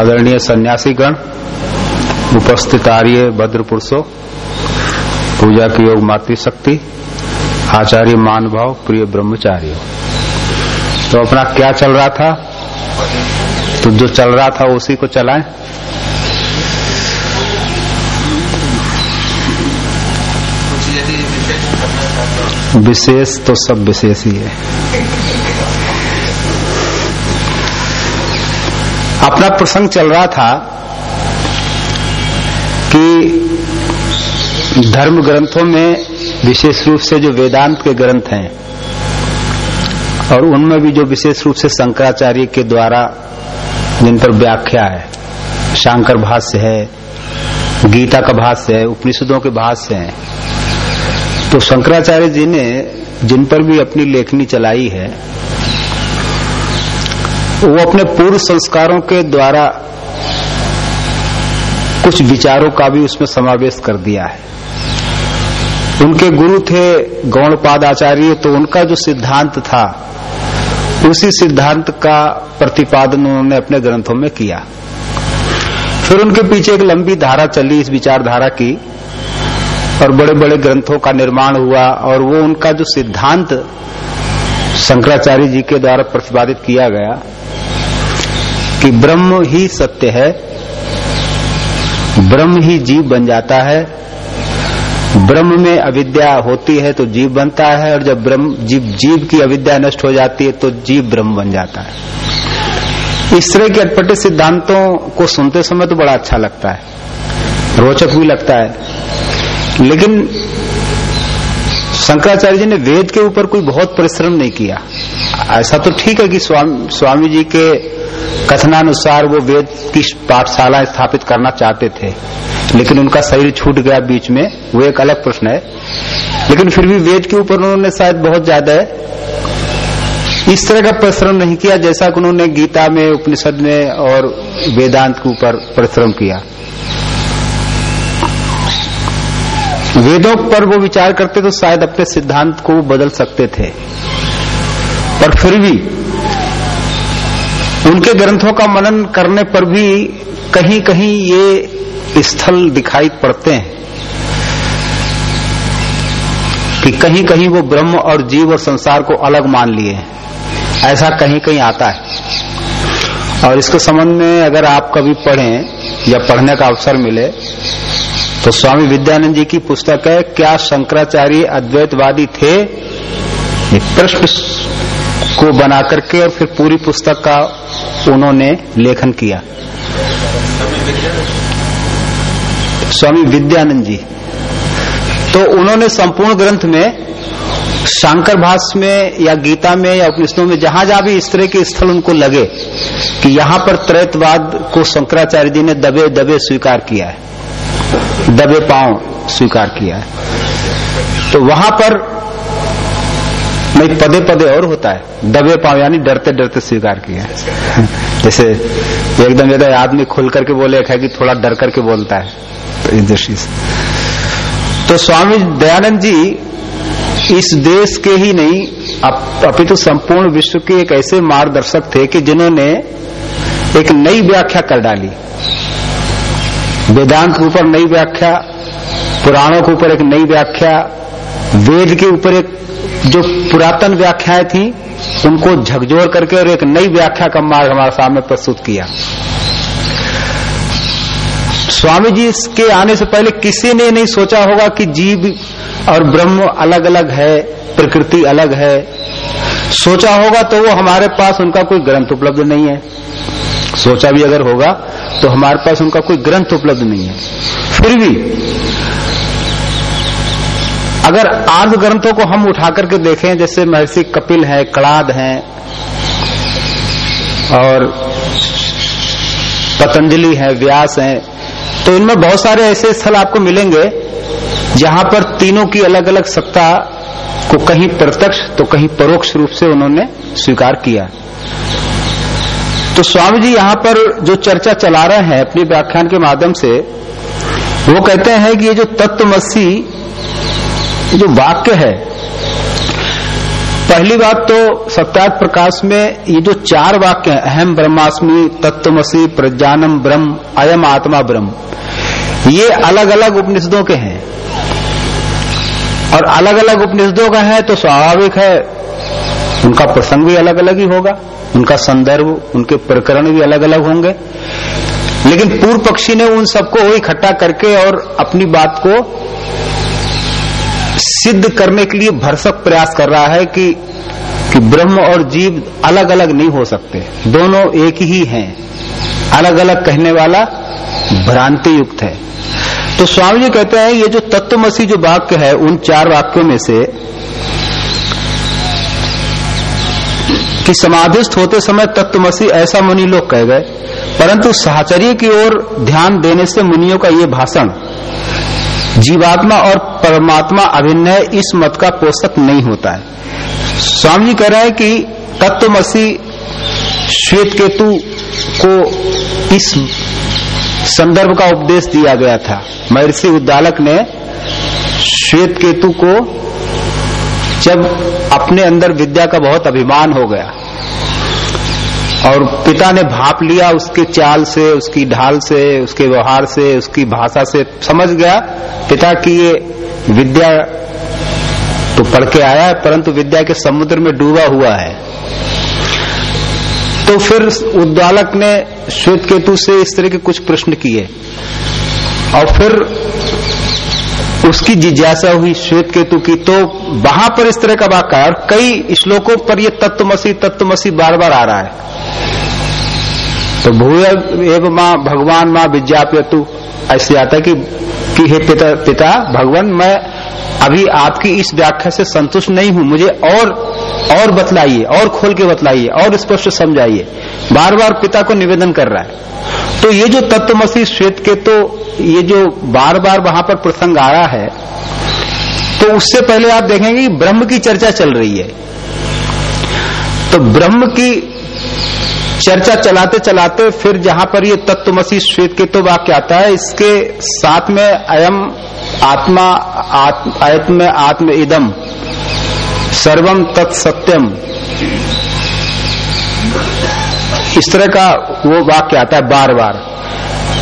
आदरणीय सन्यासी गण उपस्थित आर्य भद्र पुरुषों पूजा की योग मातृशक्ति आचार्य मान भाव प्रिय ब्रह्मचार्य। तो अपना क्या चल रहा था? तो जो चल रहा था उसी को चलाएँ। विशेष तो सब विशेष ही है। अपना प्रसंग चल रहा था कि धर्म ग्रंथों में विशेष रूप से जो वेदांत के ग्रंथ हैं और उनमें भी जो विशेष रूप से शंकराचार्य के द्वारा जिन पर व्याख्या है, शांकर भाष्य है, गीता का भाष्य है, उपनिषदों के भाष्य हैं तो शंकराचार्य जी ने जिन पर भी अपनी लेखनी चलाई है वो अपने पूर्व संस्कारों के द्वारा कुछ विचारों का भी उसमें समावेश कर दिया है। उनके गुरु थे गौणपाद आचार्य तो उनका जो सिद्धांत था, उसी सिद्धांत का प्रतिपादन उन्होंने अपने ग्रंथों में किया। फिर उनके पीछे एक लंबी धारा चली, इस विचारधारा की, और बड़े बड़े ग्रंथों का निर्माण हुआ, और वो उनका जो सिद्धांत शंकराचार्य जी के द्वारा प्रतिपादित किया गया कि ब्रह्म ही सत्य है ब्रह्म ही जीव बन जाता है। ब्रह्म में अविद्या होती है तो जीव बनता है और जब ब्रह्म जीव जीव की अविद्या नष्ट हो जाती है तो जीव ब्रह्म बन जाता है। इस तरह के अटपटे सिद्धांतों को सुनते समय तो बड़ा अच्छा लगता है रोचक भी लगता है। लेकिन शंकराचार्य जी ने वेद के ऊपर कोई बहुत परिश्रम नहीं किया। ऐसा तो ठीक है कि स्वामी, स्वामी जी के कथनानुसार वो वेद की पाठशाला स्थापित करना चाहते थे। लेकिन उनका शरीर छूट गया बीच में। वो एक अलग प्रश्न है। लेकिन फिर भी वेद के ऊपर उन्होंने शायद बहुत ज़्यादा इस तरह का परिश्रम नहीं किया जैसा कि उन्होंने गीता में, उपनिषद में और वेदांत के ऊपर परिश्रम किया। वेदों पर वो विचार करते तो शायद अपने सिद्धांत को बदल सकते थे। पर फिर भी उनके ग्रंथों का मनन करने पर भी कहीं कहीं ये स्थल दिखाई पड़ते हैं कि कहीं कहीं वो ब्रह्म और जीव और संसार को अलग मान लिए ऐसा कहीं कहीं आता है। और इसके संबंध में अगर आप कभी पढ़ें या पढ़ने का अवसर मिले तो स्वामी विद्यानंद जी की पुस्तक है, क्या शंकराचार्य अद्वैतवादी थे? प्रश्न को बना करके और फिर पूरी पुस्तक का उन्होंने लेखन किया। स्वामी विद्यानंद जी तो उन्होंने संपूर्ण ग्रंथ में, शंकर भाष में या गीता में या उपनिषदों में जहाँ जहाँ भी इस तरह के स्थल उनको लगे कि यहाँ पर त्रैतवाद को शंकराचार्य जी ने दबे दबे स्वीकार किया है, दबे पाँव स्वीकार किया है तो वहाँ पर नहीं पदे पदे और होता है। दबे पाँव, यानी डरते डरते स्वीकार किया। जैसे एकदम यदि आदमी खुल करके बोले है कि थोड़ा डर करके बोलता है तो दृष्टि से। तो स्वामी दयानंद जी, इस देश के ही नहीं अपितु तो संपूर्ण विश्व के एक ऐसे मार्गदर्शक थे कि जिन्होंने एक नई व्याख्या कर डाली। वेदांत के ऊपर नई व्याख्या, पुराणों के ऊपर एक नई व्याख्या, वेद के ऊपर एक जो पुरातन व्याख्याएँ थी, उनको झकझोर करके और एक नई व्याख्या का मार्ग हमारे सामने प्रस्तुत किया। स्वामी जी के आने से पहले किसी ने नहीं सोचा होगा कि जीव और ब्रह्म अलग अलग है, प्रकृति अलग है। सोचा होगा तो वो हमारे पास उनका कोई ग्रंथ उपलब्ध नहीं है। सोचा भी अगर होगा तो हमारे पास उनका कोई ग्रंथ उपलब्ध नहीं है। फिर भी अगर आर्ध ग्रंथों को हम उठा करके देखें, जैसे महर्षि कपिल है, कड़ाद है, और पतंजलि है, व्यास है तो इनमें बहुत सारे ऐसे स्थल आपको मिलेंगे, जहाँ पर तीनों की अलग अलग सत्ता को कहीं प्रत्यक्ष तो कहीं परोक्ष रूप से उन्होंने स्वीकार किया। तो स्वामी जी यहाँ पर जो चर्चा चला रहे हैं अपनी व्याख्यान के माध्यम से, वो कहते हैं कि ये जो तत्वमसी जो वाक्य है, पहली बात तो सत्यार्थ प्रकाश में ये जो चार वाक्य हैं, अहम ब्रह्मास्मि तत्वमसी प्रज्ञानम ब्रह्म, अयम आत्मा ब्रह्म, ये अलग अलग उपनिषदों के हैं। और अलग अलग उपनिषदों का है तो स्वाभाविक है, उनका प्रसंग भी अलग अलग ही होगा, उनका संदर्भ, उनके प्रकरण भी अलग अलग होंगे। लेकिन पूर्व पक्षी ने उन सबको इकट्ठा करके और अपनी बात को सिद्ध करने के लिए भरसक प्रयास कर रहा है कि कि ब्रह्म और जीव अलग अलग नहीं हो सकते। दोनों एक ही हैं। अलग अलग कहने वाला भ्रांति युक्त है। तो स्वामी जी कहते हैं, ये जो तत्वमसी जो वाक्य है, उन चार वाक्यों में से कि समाधिस्थ होते समय तत्वमसी ऐसा मुनि लोग कह गए, परंतु साहचर्य की ओर ध्यान देने से मुनियों का ये भाषण जीवात्मा और परमात्मा अभिनय इस मत का पोषक नहीं होता है। स्वामी जी कह रहे हैं कि तत्वमसी श्वेत केतु को इस संदर्भ का उपदेश दिया गया था। महर्षि उद्दालक ने श्वेत केतु को जब अपने अंदर विद्या का बहुत अभिमान हो गया और पिता ने भाप लिया उसके चाल से, उसकी ढाल से, उसके व्यवहार से, उसकी भाषा से, समझ गया। पिता की ये विद्या तो पढ़ के आया है परंतु विद्या के समुद्र में डूबा हुआ है। तो फिर उद्दालक ने श्वेत केतु से इस तरह के कुछ प्रश्न किए। और फिर उसकी जिज्ञासा हुई श्वेत केतु की। तो वहाँ पर इस तरह का वाक्य और कई श्लोकों पर ये तत्वमसी तत्वमसी बार बार आ रहा है। तो भूय एवं माँ भगवान माँ विज्ञाप्यतु। ऐसे आता है कि, कि हे पिता पिता भगवान मैं अभी आपकी इस व्याख्या से संतुष्ट नहीं हूँ। मुझे और और बतलाइए और खोल के बतलाइए और स्पष्ट समझाइए। बार बार पिता को निवेदन कर रहा है। तो ये जो तत्वमसी श्वेत के तो ये जो बार बार वहाँ पर प्रसंग आ रहा है तो उससे पहले आप देखेंगे ब्रह्म की चर्चा चल रही है। तो ब्रह्म की चर्चा चलाते चलाते फिर जहाँ पर ये तत्वमसी श्वेत के तो वाक्य आता है इसके साथ में अयम आत्मा आत्म, आत्म आत्म इदम सर्वम तत्सत्यम इस तरह का वो वाक्य आता है बार बार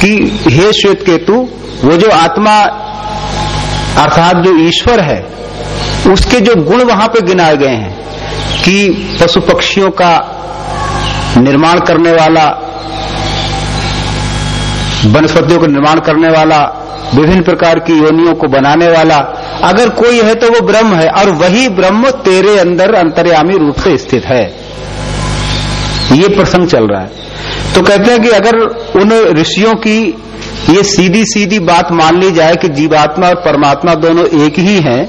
कि हे श्वेत केतु वो जो आत्मा अर्थात जो ईश्वर है उसके जो गुण वहाँ पे गिनाए गए हैं कि पशु पक्षियों का निर्माण करने वाला, वनस्पतियों का निर्माण करने वाला, विभिन्न प्रकार की योनियों को बनाने वाला, अगर कोई है तो वो ब्रह्म है, और वही ब्रह्म तेरे अंदर अंतर्यामी रूप से स्थित है। ये प्रसंग चल रहा है। तो कहते हैं कि अगर उन ऋषियों की ये सीधी सीधी बात मान ली जाए कि जीवात्मा और परमात्मा दोनों एक ही हैं,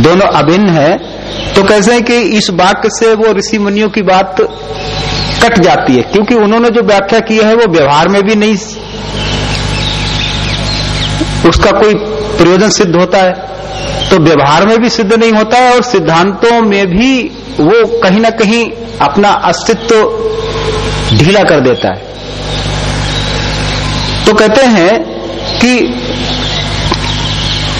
दोनों अभिन्न है तो कैसे है कि इस वाक्य से वो ऋषि मुनियों की बात कट जाती है, क्योंकि उन्होंने जो व्याख्या की है, वो व्यवहार में भी नहीं उसका कोई प्रयोजन सिद्ध होता है। तो व्यवहार में भी सिद्ध नहीं होता है, और सिद्धांतों में भी वो कहीं ना कहीं अपना अस्तित्व ढीला कर देता है। तो कहते हैं कि,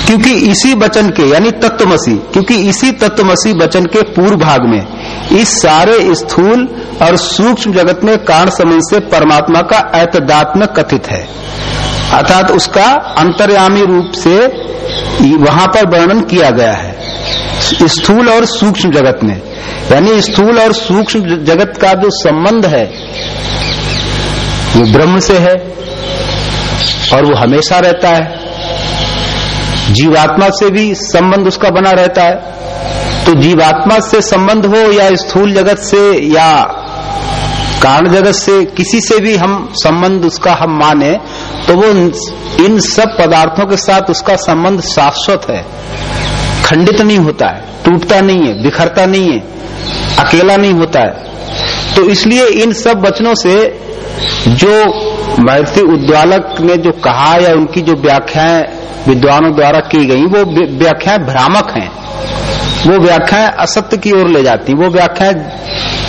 क्योंकि इसी वचन के, यानी तत्वमसी, क्योंकि इसी तत्वमसी वचन के पूर्व भाग में इस सारे स्थूल और सूक्ष्म जगत में कारण संबंध से परमात्मा का ऐतदात्म कथित है। अर्थात उसका अंतर्यामी रूप से वहाँ पर वर्णन किया गया है। स्थूल और सूक्ष्म जगत में। यानी स्थूल और सूक्ष्म जगत का जो संबंध है, वो ब्रह्म से है और वो हमेशा रहता है। जीवात्मा से भी संबंध उसका बना रहता है। तो जीवात्मा से संबंध हो या स्थूल जगत से या कारण जगत से किसी से भी हम संबंध उसका हम माने तो वो इन सब पदार्थों के साथ उसका संबंध शाश्वत है। खंडित नहीं होता है, टूटता नहीं है, बिखरता नहीं है, अकेला नहीं होता है। तो इसलिए इन सब वचनों से जो महर्षि उद्वालक ने जो कहा या उनकी जो व्याख्याएँ विद्वानों द्वारा की गई, वो व्याख्याएँ भ्रामक हैं। वो व्याख्याएँ असत्य की ओर ले जाती वो व्याख्याएँ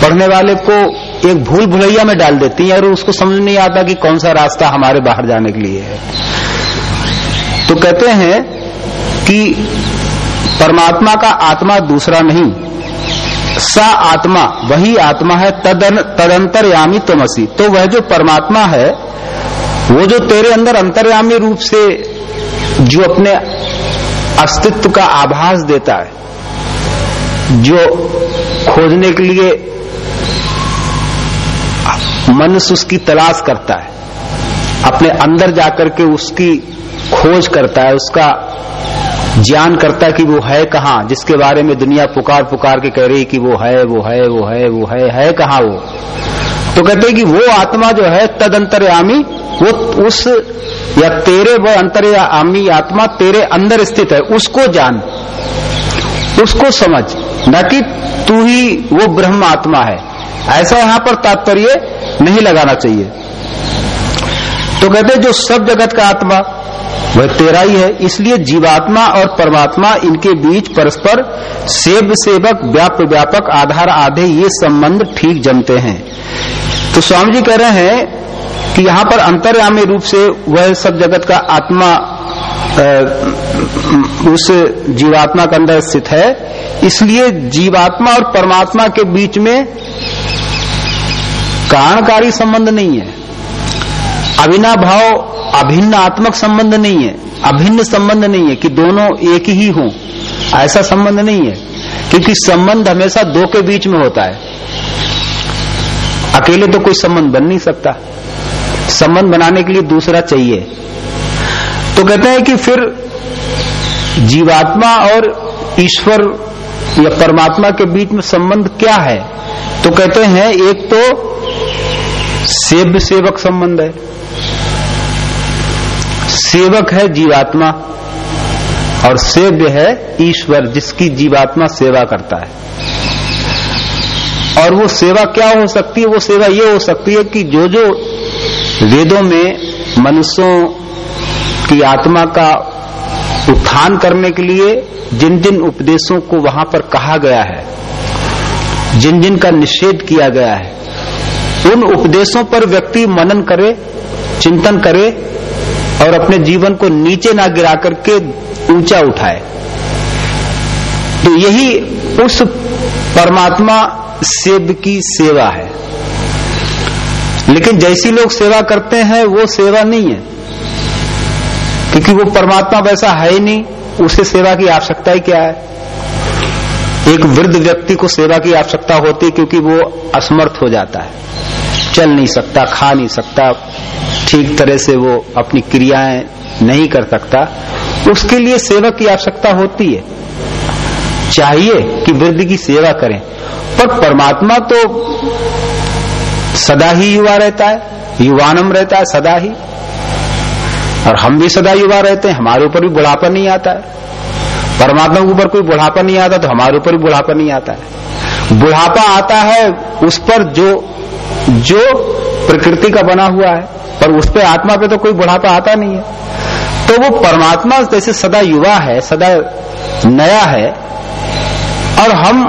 पढ़ने वाले को एक भूल भुलैया में डाल देती है और उसको समझ नहीं आता कि कौन सा रास्ता हमारे बाहर जाने के लिए है। तो कहते हैं कि परमात्मा का आत्मा दूसरा नहीं, सा आत्मा, वही आत्मा है तदन तदंतरयामी तमसी। तो वह जो परमात्मा है, वो जो तेरे अंदर अंतर्यामी रूप से जो अपने अस्तित्व का आभास देता है जो खोजने के लिए मनुष्य उसकी तलाश करता है, अपने अंदर जाकर के उसकी खोज करता है, उसका ज्ञान करता है कि वो है कहाँ, जिसके बारे में दुनिया पुकार पुकार के कह रही कि वो है वो है वो है वो है है कहाँ वो? तो कहते हैं कि वो आत्मा जो है तद अंतर्यामी वो उस या तेरे वो अंतर्यामी आत्मा तेरे अंदर स्थित है, उसको जान, उसको समझ। न कि तू ही वो ब्रह्म आत्मा है। ऐसा यहाँ पर तात्पर्य नहीं लगाना चाहिए। तो कहते जो सब जगत का आत्मा, वह तेरा ही है, इसलिए जीवात्मा और परमात्मा इनके बीच परस्पर सेव सेवक व्याप व्यापक आधार आधे ये संबंध ठीक जमते हैं। तो स्वामी जी कह रहे हैं कि यहाँ पर अंतर्यामी रूप से वह सब जगत का आत्मा उस जीवात्मा के अंदर स्थित है। इसलिए जीवात्मा और परमात्मा के बीच में कारणकारी संबंध नहीं है। अविनाभाव अभिन्न आत्मक संबंध नहीं है। अभिन्न संबंध नहीं है कि दोनों एक ही हों। ऐसा संबंध नहीं है, क्योंकि संबंध हमेशा दो के बीच में होता है। अकेले तो कोई संबंध बन नहीं सकता। संबंध बनाने के लिए दूसरा चाहिए। तो कहते हैं कि फिर जीवात्मा और ईश्वर या परमात्मा के बीच में संबंध क्या है? तो कहते हैं, एक तो सेव्य सेवक संबंध है। सेवक है जीवात्मा और सेव्य है ईश्वर, जिसकी जीवात्मा सेवा करता है। और वो सेवा क्या हो सकती है? वो सेवा ये हो सकती है कि जो जो वेदों में मनुष्यों की आत्मा का उत्थान करने के लिए जिन जिन उपदेशों को वहाँ पर कहा गया है, जिन जिन का निषेध किया गया है, उन उपदेशों पर व्यक्ति मनन करे, चिंतन करे और अपने जीवन को नीचे ना गिरा करके ऊँचा उठाए। तो यही उस परमात्मा सेव की सेवा है। लेकिन जैसी लोग सेवा करते हैं, वो सेवा नहीं है। क्योंकि वो परमात्मा वैसा है ही नहीं, उसे सेवा की आवश्यकता ही क्या है? एक वृद्ध व्यक्ति को सेवा की आवश्यकता होती क्योंकि वो असमर्थ हो जाता है। चल नहीं सकता, खा नहीं सकता, ठीक तरह से वो अपनी क्रियाएँ नहीं कर सकता। उसके लिए सेवा की आवश्यकता होती है। चाहिए कि वृद्ध की सेवा करें। पर परमात्मा तो सदा ही युवा रहता है, युवानम रहता है, सदा ही। और हम भी सदा युवा रहते हैं, हमारे ऊपर भी बुढ़ापा नहीं आता है। परमात्मा के ऊपर कोई बुढ़ापा नहीं आता तो हमारे ऊपर भी बुढ़ापा नहीं आता है। बुढ़ापा आता है उस पर जो जो प्रकृति का बना हुआ है, पर उस पर आत्मा पे तो कोई बुढ़ापा आता नहीं है। तो वो परमात्मा जैसे सदा युवा है, सदा नया है, और हम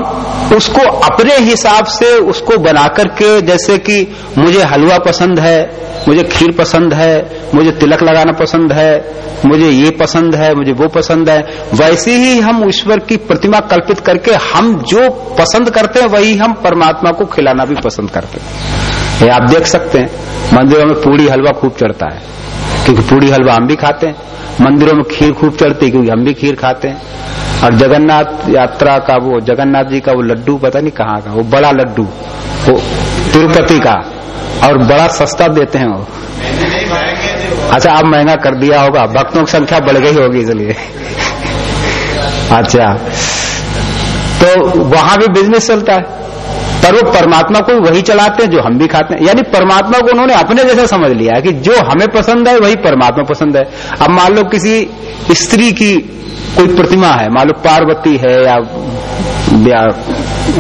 उसको अपने हिसाब से उसको बना करके जैसे कि मुझे हलवा पसंद है, मुझे खीर पसंद है, मुझे तिलक लगाना पसंद है, मुझे ये पसंद है, मुझे वो पसंद है, वैसे ही हम ईश्वर की प्रतिमा कल्पित करके हम जो पसंद करते हैं, वही हम परमात्मा को खिलाना भी पसंद करते हैं। ये आप देख सकते हैं, मंदिरों में पूड़ी हलवा खूब चढ़ता है। क्योंकि पूड़ी हलवा हम भी खाते हैं। मंदिरों में खीर खूब चढ़ती क्योंकि हम भी खीर खाते हैं। और जगन्नाथ यात्रा का वो, जगन्नाथ जी का वो लड्डू, पता नहीं कहाँ का, वो बड़ा लड्डू, वो तिरुपति का, और बड़ा सस्ता देते हैं वो। अच्छा अब महँगा कर दिया होगा, भक्तों की संख्या बढ़ गई होगी इसलिए। अच्छा तो वहाँ भी बिज़नेस चलता है। पर वो परमात्मा को वही चलाते हैं जो हम भी खाते हैं। यानी परमात्मा को उन्होंने अपने जैसा समझ लिया कि जो हमें पसंद है वही परमात्मा पसंद है। अब मान लो किसी स्त्री की कोई प्रतिमा है मान लो पार्वती है या,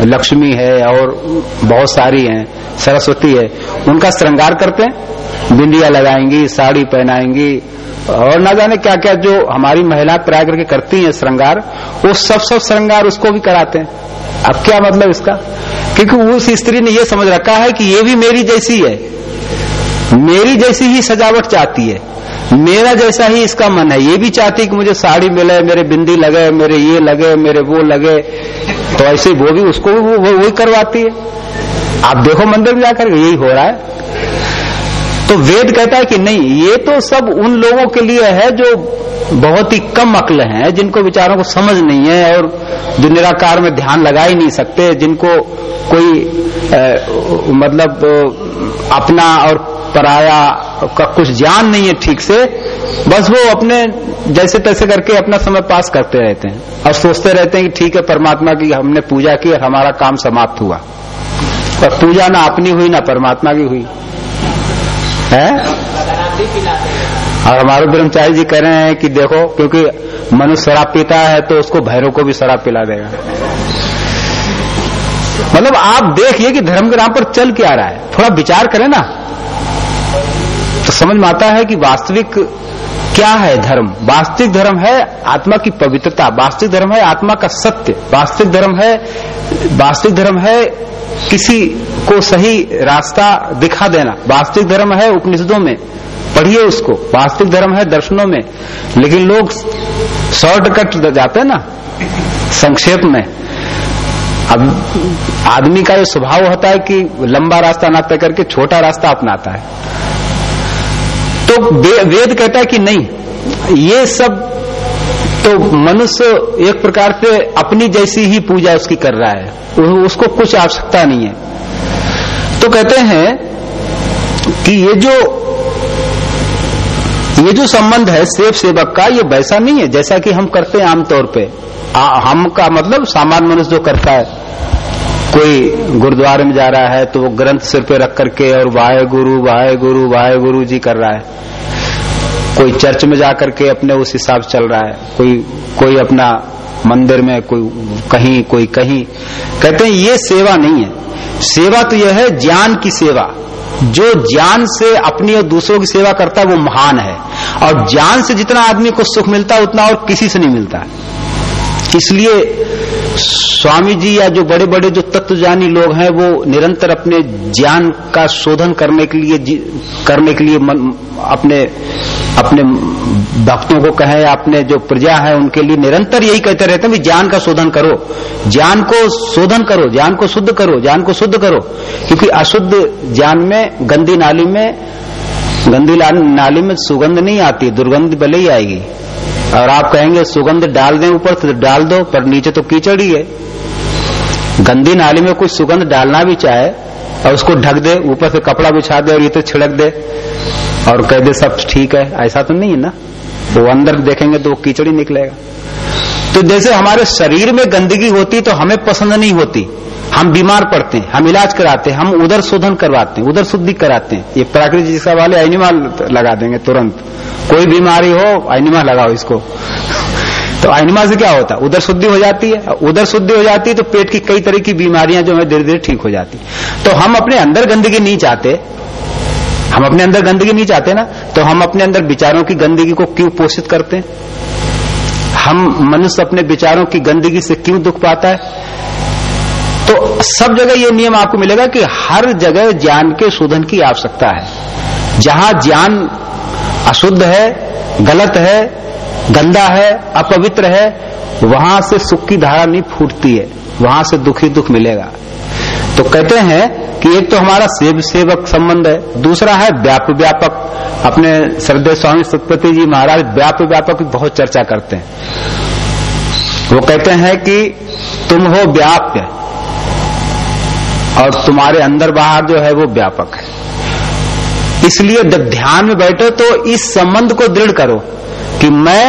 लक्ष्मी है और बहुत सारी हैं सरस्वती है उनका श्रृंगार करते हैं। बिंदिया लगाएँगी साड़ी पहनाएँगी और ना जाने क्या क्या जो हमारी महिला प्राय करके करती हैं श्रृंगार, वो सब सब श्रृंगार उसको भी कराते हैं। अब क्या मतलब इसका? क्योंकि उस स्त्री ने ये समझ रखा है कि ये भी मेरी जैसी है। मेरी जैसी ही सजावट चाहती है। मेरा जैसा ही इसका मन है। ये भी चाहती है कि मुझे साड़ी मिले, मेरे बिंदी लगे, मेरे ये लगे, मेरे वो लगे। तो ऐसे वो भी उसको वो वही करवाती है। आप देखो मंदिर में जाकर यही हो रहा है। तो वेद कहता है कि नहीं ये तो सब उन लोगों के लिए है जो बहुत ही कम अक्ल हैं जिनको विचारों को समझ नहीं है और जो निराकार में ध्यान लगा ही नहीं सकते जिनको कोई आ, मतलब अपना और पराया का कुछ ज्ञान नहीं है ठीक से बस वो अपने जैसे तैसे करके अपना समय पास करते रहते हैं और सोचते रहते हैं कि ठीक है परमात्मा की हमने पूजा की और हमारा काम समाप्त हुआ। और पूजा ना अपनी हुई ना परमात्मा की हुई। है? और हमारे ब्रह्मचारी जी कह रहे हैं कि देखो, क्योंकि मनुष्य शराब पीता है तो उसको भैरव को भी शराब पिला देगा। मतलब आप देखिए कि धर्म के नाम पर चल क्या रहा है। थोड़ा विचार करें ना। तो समझ में आता है कि वास्तविक क्या है धर्म? वास्तविक धर्म है आत्मा की पवित्रता। वास्तविक धर्म है आत्मा का सत्य। वास्तविक धर्म है, वास्तविक धर्म है किसी को सही रास्ता दिखा देना। वास्तविक धर्म है उपनिषदों में। पढ़िए उसको। वास्तविक धर्म है दर्शनों में। लेकिन लोग शॉर्टकट जाते हैं ना, संक्षेप में। अब आदमी का ये स्वभाव होता है कि लंबा रास्ता ना तय करके छोटा रास्ता अपनाता है। तो वेद कहता है कि नहीं ये सब तो मनुष्य एक प्रकार से अपनी जैसी ही पूजा उसकी कर रहा है उसको कुछ आवश्यकता नहीं है। तो कहते हैं कि ये जो ये जो संबंध है सेव सेवक का ये वैसा नहीं है जैसा कि हम करते हैं आमतौर पे। आ, हम का मतलब सामान्य मनुष्य जो करता है कोई गुरुद्वारे में जा रहा है तो वो ग्रंथ सिर पे रख करके और वाहे गुरु वाहे गुरु वाहे गुरु जी कर रहा है। कोई चर्च में जाकर के अपने उस हिसाब से चल रहा है। कोई कोई अपना मंदिर में, कोई कहीं कोई कहीं। कहते हैं, ये सेवा नहीं है। सेवा तो यह है, ज्ञान की सेवा। जो ज्ञान से अपनी और दूसरों की सेवा करता है, वो महान है। और ज्ञान से जितना आदमी को सुख मिलता है, उतना और किसी से नहीं मिलता। इसलिए स्वामी जी या जो बड़े बड़े जो तत्वजानी लोग हैं वो निरंतर अपने ज्ञान का शोधन करने के लिए करने के लिए मन, अपने अपने भक्तों को कहे अपने जो प्रजा है उनके लिए निरंतर यही कहते रहते हैं ज्ञान का शोधन करो। ज्ञान को शोधन करो ज्ञान को शुद्ध करो ज्ञान को शुद्ध करो। क्योंकि अशुद्ध ज्ञान में गंदी नाली में गंदी नाली में सुगंध नहीं आती दुर्गंध भले ही आएगी। और आप कहेंगे, सुगंध डाल दें ऊपर तो डाल दो, पर नीचे तो कीचड़ ही है। गंदी नाली में कुछ सुगंध डालना भी चाहे, और उसको ढक दे, ऊपर से कपड़ा बिछा दे और ये तो छिड़क दे, और कह दे, सब ठीक है। ऐसा तो नहीं है ना? वो अंदर देखेंगे तो वो कीचड़ निकलेगा। तो जैसे हमारे शरीर में गंदगी होती तो हमें पसंद नहीं होती। हम बीमार पड़ते हैं, हम इलाज कराते हैं, हम उधर शोधन करवाते हैं उधर शुद्धि कराते हैं। ये प्राकृतिक चिकित्सा वाले एनिमा लगा देंगे तुरंत। कोई बीमारी हो एनिमा लगाओ इसको। तो एनिमा से क्या होता है? उधर शुद्धि हो जाती है। उधर शुद्धि हो जाती है तो पेट की कई तरह की बीमारियाँ जो है धीरे धीरे ठीक हो जाती तो हम अपने अंदर गंदगी नहीं चाहते। हम अपने अंदर गंदगी नहीं चाहते ना। तो हम अपने अंदर विचारों की गंदगी को क्यों पोषित करते हैं? हम मनुष्य अपने विचारों की गंदगी से क्यों दुख पाता है? सब जगह ये नियम आपको मिलेगा कि हर जगह ज्ञान के शोधन की आवश्यकता है। जहाँ ज्ञान अशुद्ध है, गलत है, गंदा है, अपवित्र है, वहाँ से सुख की धारा नहीं फूटती है, वहाँ से दुखी दुख मिलेगा। तो कहते हैं कि एक तो हमारा सेव, सेवक संबंध है, दूसरा है व्याप, व्यापक। अपने श्रद्धे स्वामी सतपति जी महाराज व्याप, व्यापक की बहुत चर्चा करते हैं। वो कहते हैं कि तुम हो व्याप्य। और तुम्हारे अंदर बाहर जो है वो व्यापक है। इसलिए जब ध्यान में बैठो तो इस संबंध को दृढ़ करो कि मैं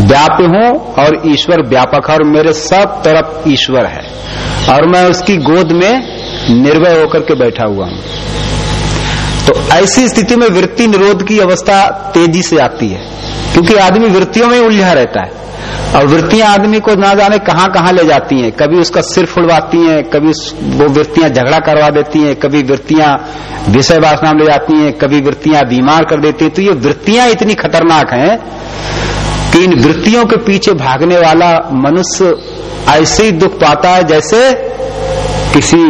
व्याप्य हूँ और ईश्वर व्यापक है और मेरे सब तरफ़ ईश्वर है और मैं उसकी गोद में निर्भय होकर के बैठा हुआ हूँ। तो ऐसी स्थिति में वृत्ति निरोध की अवस्था तेज़ी से आती है, क्योंकि आदमी वृत्तियों में उलझा रहता है। और वृत्तियाँ आदमी को ना जाने कहाँ कहाँ ले जाती हैं। कभी उसका सिर फुड़वाती हैं, कभी वो वृत्तियाँ झगड़ा करवा देती हैं, कभी वृत्तियाँ विषय वासना ले जाती हैं, कभी वृत्तियाँ बीमार कर देती हैं। तो ये वृत्तियाँ इतनी खतरनाक हैं कि इन वृत्तियों के पीछे भागने वाला मनुष्य ऐसे ही दुख पाता है जैसे किसी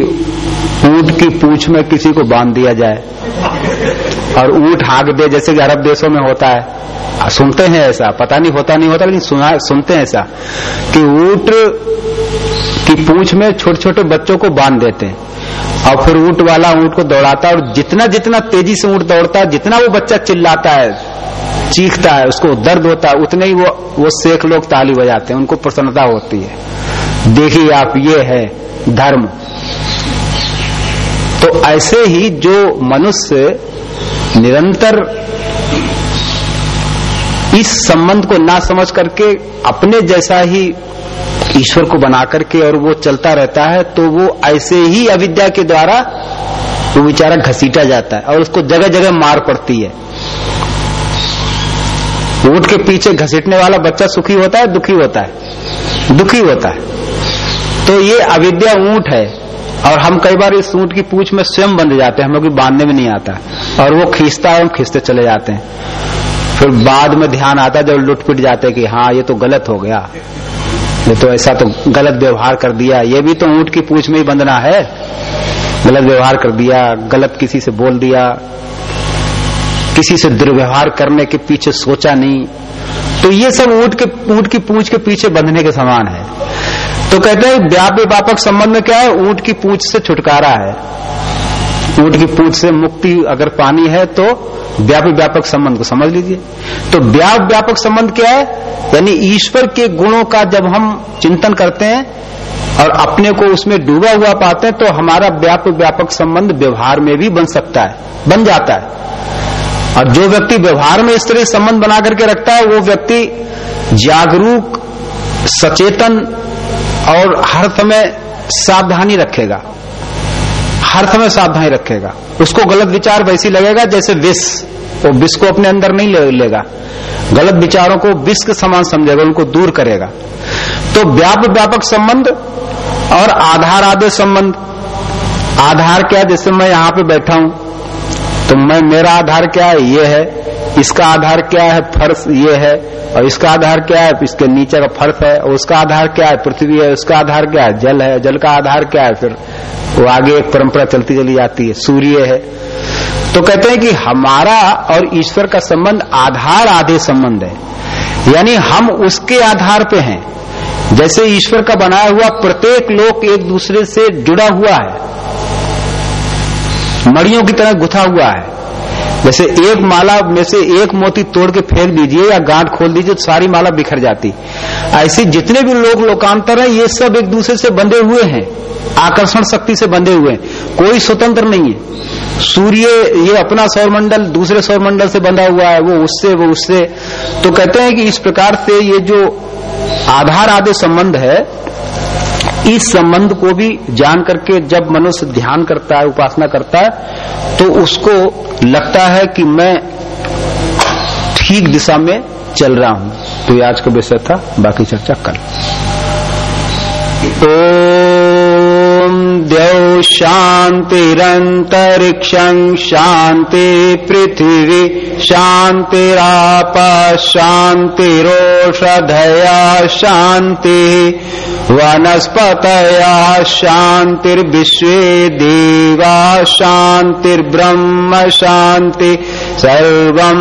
ऊँट की पूछ में किसी को बाँध दिया जाए। और ऊँट हाक दे, जैसे कि अरब देशों में होता है। सुनते हैं ऐसा। पता नहीं होता नहीं होता, लेकिन सुना, सुनते हैं ऐसा कि ऊट की पूछ में छोटे छोटे बच्चों को बाँध देते हैं। और फिर ऊँट वाला ऊँट को दौड़ाता है और जितना जितना तेज़ी से ऊँट दौड़ता है, जितना वो बच्चा चिल्लाता है, चीखता है, उसको दर्द होता है, उतने ही वो वो शेख लोग ताली बजाते हैं, उनको प्रसन्नता होती है। देखिए आप, ये है धर्म। तो ऐसे ही जो मनुष्य निरंतर इस संबंध को ना समझ करके, अपने जैसा ही ईश्वर को बना करके और वो चलता रहता है तो वो ऐसे ही अविद्या के द्वारा वो बेचारा घसीटा जाता है और उसको जगह जगह मार पड़ती है। ऊँट के पीछे घसीटने वाला बच्चा सुखी होता है, दुखी होता है? दुखी होता है। तो ये अविद्या ऊँट है और हम कई बार इस ऊँट की पूछ में स्वयं बंध जाते हैं, हम लोग बांधने में नहीं आता। और वो खींचता है, हम खींचते चले जाते हैं। फिर बाद में ध्यान आता है, जब लुट पिट जाते कि हाँ ये तो गलत हो गया। ये तो ऐसा तो गलत व्यवहार कर दिया। ये भी तो ऊँट की पूछ में ही बंधना है। गलत व्यवहार कर दिया, गलत किसी से बोल दिया। किसी से दुर्व्यवहार करने के पीछे सोचा नहीं। तो ये सब ऊँट के, ऊँट की पूछ के पीछे बंधने के समान है। तो कहते हैं व्याप्य व्यापक संबंध में क्या है? ऊँट की पूछ से छुटकारा है। ऊँट की पूछ से मुक्ति अगर पानी है तो व्यापक व्यापक संबंध को समझ लीजिए। तो व्याप व्यापक संबंध क्या है? यानी ईश्वर के गुणों का जब हम चिंतन करते हैं और अपने को उसमें डूबा हुआ पाते हैं तो हमारा व्यापक व्यापक संबंध व्यवहार में भी बन सकता है, बन जाता है। और जो व्यक्ति व्यवहार में इस तरह संबंध बना करके रखता है, वो व्यक्ति जागरूक, सचेतन और हर समय सावधानी रखेगा। हर में सावधानी रखेगा। उसको गलत विचार वैसी लगेगा जैसे विष। वो विष को अपने अंदर नहीं ले, लेगा। गलत विचारों को विष के समान समझेगा उनको दूर करेगा। तो व्याप व्यापक संबंध और आधार आदि संबंध। आधार क्या? जैसे मैं यहाँ पे बैठा हूँ तो मैं मेरा आधार क्या है? ये है। इसका आधार क्या है? फर्श ये है। और इसका आधार क्या है? इसके नीचे का फर्श है। और उसका आधार क्या है? पृथ्वी है। उसका आधार क्या है? जल है। जल का आधार क्या है? फिर वो आगे एक परंपरा चलती चली जाती है। सूर्य है। तो कहते हैं कि हमारा और ईश्वर का संबंध आधार आधे संबंध है। यानी हम उसके आधार पे हैं। जैसे ईश्वर का बनाया हुआ प्रत्येक लोक एक दूसरे से जुड़ा हुआ है। मड़ियों की तरह गुथा हुआ है। जैसे एक माला में से एक मोती तोड़ के फेंक दीजिए या गांठ खोल दीजिए तो सारी माला बिखर जाती। ऐसे जितने भी लोग लोकांतर हैं, ये सब एक दूसरे से बंधे हुए हैं। आकर्षण शक्ति से बंधे हुए हैं। कोई स्वतंत्र नहीं है। सूर्य, ये अपना सौरमंडल दूसरे सौरमंडल से बंधा हुआ है, वो उससे वो उससे। तो कहते हैं कि इस प्रकार से ये जो आधार आदि संबंध है इस संबंध को भी जान करके जब मनुष्य ध्यान करता है, उपासना करता है तो उसको लगता है कि मैं ठीक दिशा में चल रहा हूँ। तो ये आज का विषय था, बाकी चर्चा कल। ओम द्यौ शांतिरंतरिक्षं शांति पृथ्वी शांतिराप शांतिरोषधया शांति। वनस्पतया शांतिर्विश्वे देवा शांतिर्ब्रह्म शांति सर्वं